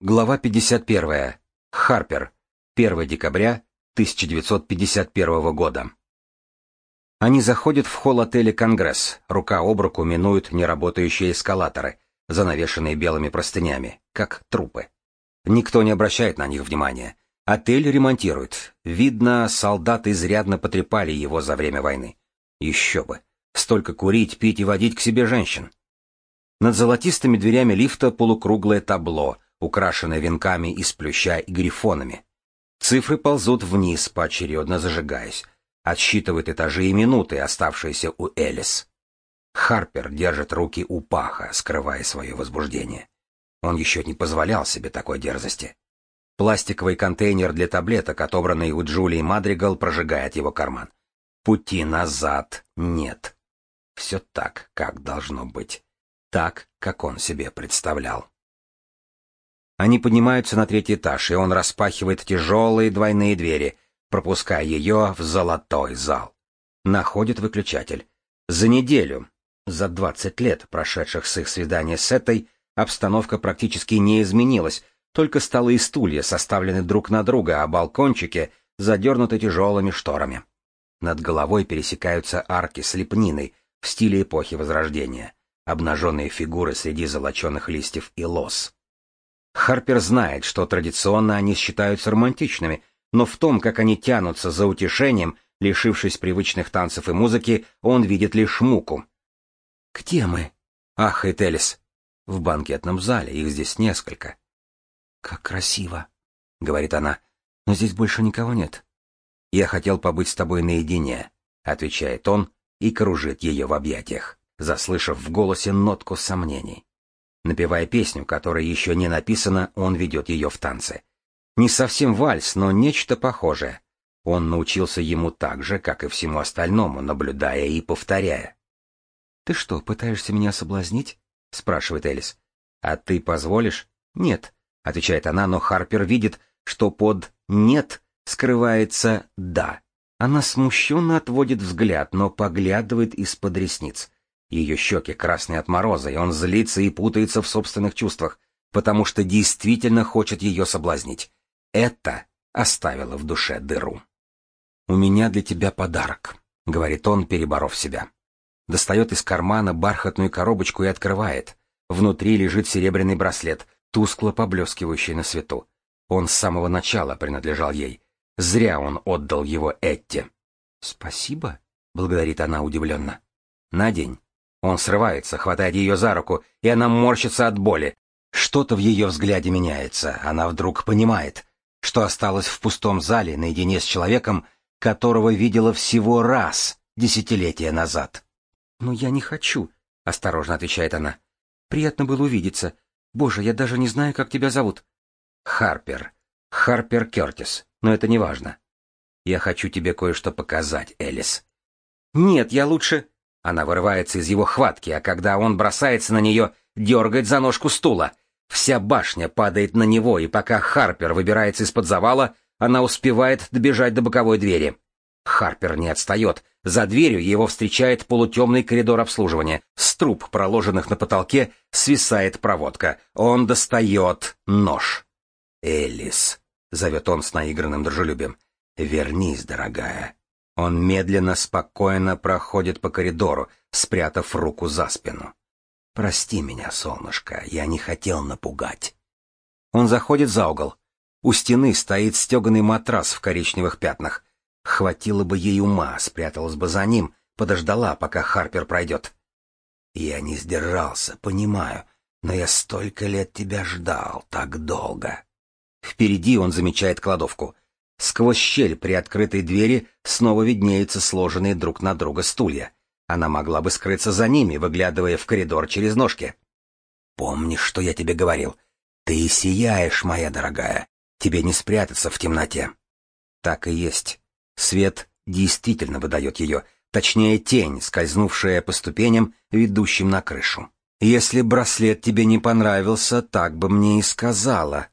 Глава 51. Харпер. 1 декабря 1951 года. Они заходят в холл отеля «Конгресс», рука об руку минуют неработающие эскалаторы, занавешенные белыми простынями, как трупы. Никто не обращает на них внимания. Отель ремонтируют. Видно, солдаты изрядно потрепали его за время войны. Еще бы. Столько курить, пить и водить к себе женщин. Над золотистыми дверями лифта полукруглое табло — украшенная венками из плюща и грифонами. Цифры ползут вниз, поочередно зажигаясь. Отсчитывает этажи и минуты, оставшиеся у Элис. Харпер держит руки у паха, скрывая свое возбуждение. Он еще не позволял себе такой дерзости. Пластиковый контейнер для таблеток, отобранный у Джулии Мадригал, прожигает его карман. Пути назад нет. Все так, как должно быть. Так, как он себе представлял. Они поднимаются на третий этаж, и он распахивает тяжелые двойные двери, пропуская ее в золотой зал. Находит выключатель. За неделю, за двадцать лет, прошедших с их свидания с этой, обстановка практически не изменилась, только столы и стулья составлены друг на друга, а балкончики задернуты тяжелыми шторами. Над головой пересекаются арки с лепниной в стиле эпохи Возрождения, обнаженные фигуры среди золоченых листьев и лос. Харпер знает, что традиционно они считаются романтичными, но в том, как они тянутся за утешением, лишившись привычных танцев и музыки, он видит лишь муку. «Где мы?» — ахает Элис. «В банкетном зале, их здесь несколько». «Как красиво», — говорит она, — «но здесь больше никого нет». «Я хотел побыть с тобой наедине», — отвечает он и кружит ее в объятиях, заслышав в голосе нотку сомнений. Напевая песню, которая еще не написана, он ведет ее в танце. Не совсем вальс, но нечто похожее. Он научился ему так же, как и всему остальному, наблюдая и повторяя. «Ты что, пытаешься меня соблазнить?» — спрашивает Элис. «А ты позволишь?» «Нет», — отвечает она, но Харпер видит, что под «нет» скрывается «да». Она смущенно отводит взгляд, но поглядывает из-под ресниц. Ее щеки красные от мороза, и он злится и путается в собственных чувствах, потому что действительно хочет ее соблазнить. Это оставило в душе дыру. «У меня для тебя подарок», — говорит он, переборов себя. Достает из кармана бархатную коробочку и открывает. Внутри лежит серебряный браслет, тускло поблескивающий на свету. Он с самого начала принадлежал ей. Зря он отдал его Этте. «Спасибо», — благодарит она удивленно. «Надень». Он срывается, хватает ее за руку, и она морщится от боли. Что-то в ее взгляде меняется. Она вдруг понимает, что осталась в пустом зале наедине с человеком, которого видела всего раз десятилетия назад. «Но я не хочу», — осторожно отвечает она. «Приятно было увидеться. Боже, я даже не знаю, как тебя зовут». «Харпер. Харпер Кертис. Но это не важно. Я хочу тебе кое-что показать, Элис». «Нет, я лучше...» Она вырывается из его хватки, а когда он бросается на нее, дергает за ножку стула. Вся башня падает на него, и пока Харпер выбирается из-под завала, она успевает добежать до боковой двери. Харпер не отстает. За дверью его встречает полутемный коридор обслуживания. С труб, проложенных на потолке, свисает проводка. Он достает нож. «Элис», — зовет он с наигранным дружелюбием, — «вернись, дорогая. Он медленно, спокойно проходит по коридору, спрятав руку за спину. «Прости меня, солнышко, я не хотел напугать». Он заходит за угол. У стены стоит стеганый матрас в коричневых пятнах. Хватило бы ей ума, спряталась бы за ним, подождала, пока Харпер пройдет. Я не сдержался, понимаю, но я столько лет тебя ждал, так долго. Впереди он замечает кладовку. Сквозь щель при открытой двери снова виднеются сложенные друг на друга стулья. Она могла бы скрыться за ними, выглядывая в коридор через ножки. «Помнишь, что я тебе говорил? Ты сияешь, моя дорогая. Тебе не спрятаться в темноте». Так и есть. Свет действительно выдает ее, точнее тень, скользнувшая по ступеням, ведущим на крышу. «Если браслет тебе не понравился, так бы мне и сказала»,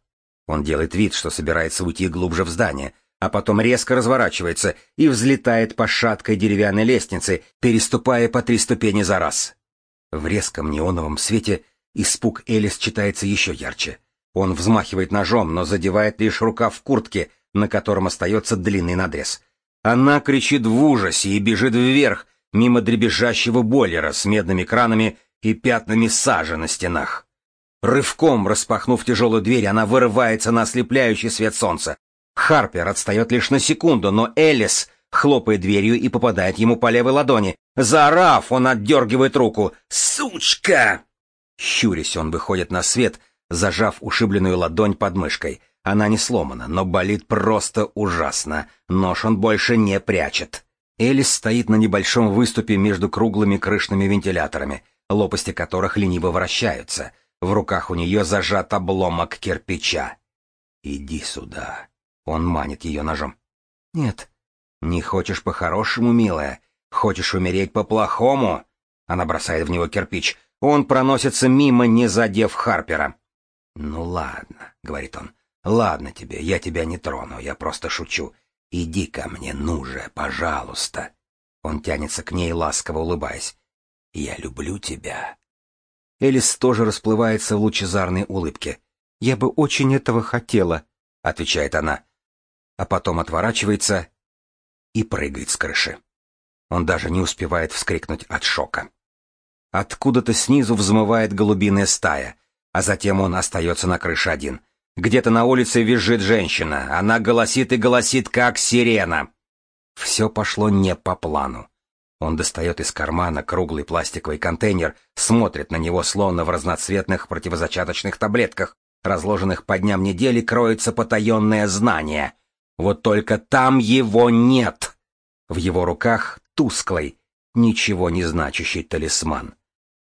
он делает вид, что собирается уйти глубже в здание, а потом резко разворачивается и взлетает по шаткой деревянной лестнице, переступая по три ступени за раз. В резком неоновом свете испуг Элис читается еще ярче. Он взмахивает ножом, но задевает лишь рукав куртки, на котором остается длинный надрез. Она кричит в ужасе и бежит вверх, мимо дребезжащего бойлера с медными кранами и пятнами сажи на стенах. Рывком распахнув тяжелую дверь, она вырывается на ослепляющий свет солнца. Харпер отстает лишь на секунду, но Элис хлопает дверью и попадает ему по левой ладони. Заорав, он отдергивает руку. «Сучка!» Щурясь, он выходит на свет, зажав ушибленную ладонь под мышкой. Она не сломана, но болит просто ужасно. Нож он больше не прячет. Элис стоит на небольшом выступе между круглыми крышными вентиляторами, лопасти которых лениво вращаются. В руках у нее зажат обломок кирпича. «Иди сюда». Он манит ее ножом. «Нет». «Не хочешь по-хорошему, милая? Хочешь умереть по-плохому?» Она бросает в него кирпич. Он проносится мимо, не задев Харпера. «Ну ладно», — говорит он. «Ладно тебе, я тебя не трону, я просто шучу. Иди ко мне, ну же, пожалуйста». Он тянется к ней, ласково улыбаясь. «Я люблю тебя». Элис тоже расплывается в лучезарной улыбке. «Я бы очень этого хотела», — отвечает она. А потом отворачивается и прыгает с крыши. Он даже не успевает вскрикнуть от шока. Откуда-то снизу взмывает голубиная стая, а затем он остается на крыше один. Где-то на улице визжит женщина, она голосит и голосит, как сирена. Все пошло не по плану. Он достает из кармана круглый пластиковый контейнер, смотрит на него словно в разноцветных противозачаточных таблетках, разложенных по дням недели, кроется потаенное знание. Вот только там его нет. В его руках тусклый, ничего не значащий талисман.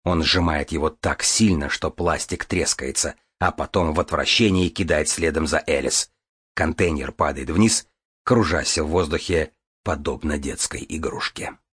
Он сжимает его так сильно, что пластик трескается, а потом в отвращении кидает следом за Элис. Контейнер падает вниз, кружась в воздухе, подобно детской игрушке.